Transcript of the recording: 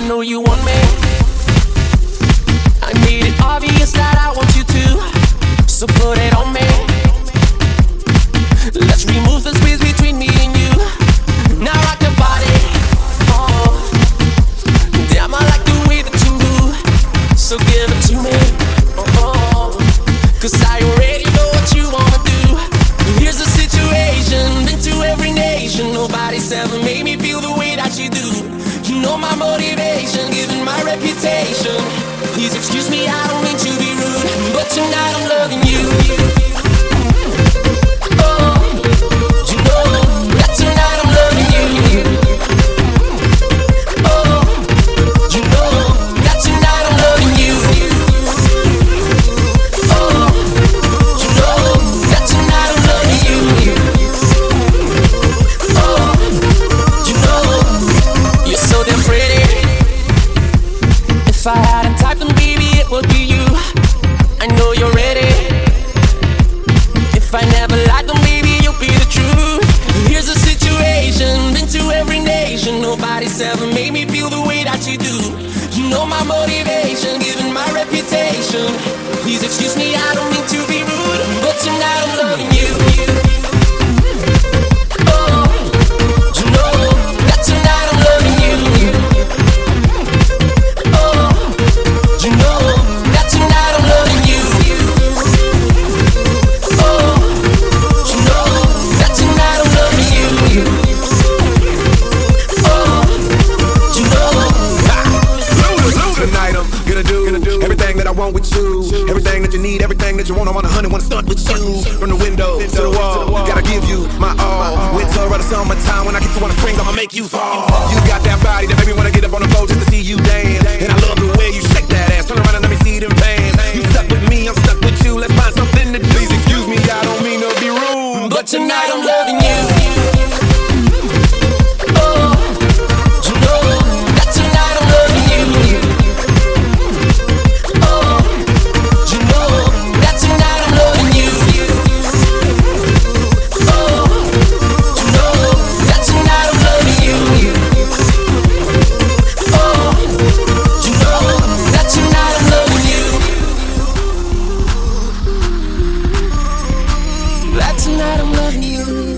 know you want me. I made it obvious that I want you to, so put it on me. Let's remove the space between me and you. Now rock your body. Oh, damn, I like the way that you move. So give it to me. My motivation, given my reputation. Please excuse me, I Then baby it would be you. I know you're ready. If I never lied, then baby you'll be the truth. Here's the situation, been to every nation. Nobody's ever made me feel the way that you do. You know my motivation, given my reputation. Please excuse me, I don't gonna do, everything that I want with you. Everything that you need, everything that you want. I want a hundred, wanna start with you. From the window to the wall, gotta give you my all. Winter or the summertime, when I get to one of springs, I'ma make you fall. You got that body that make me wanna get up on the floor just to see you dance. And I love the way you shake that ass. Turn around and let me see them pants. You stuck with me, I'm stuck with you. Let's find something to do. Please excuse me, I don't mean to be rude. But tonight I'm that I'm loving you.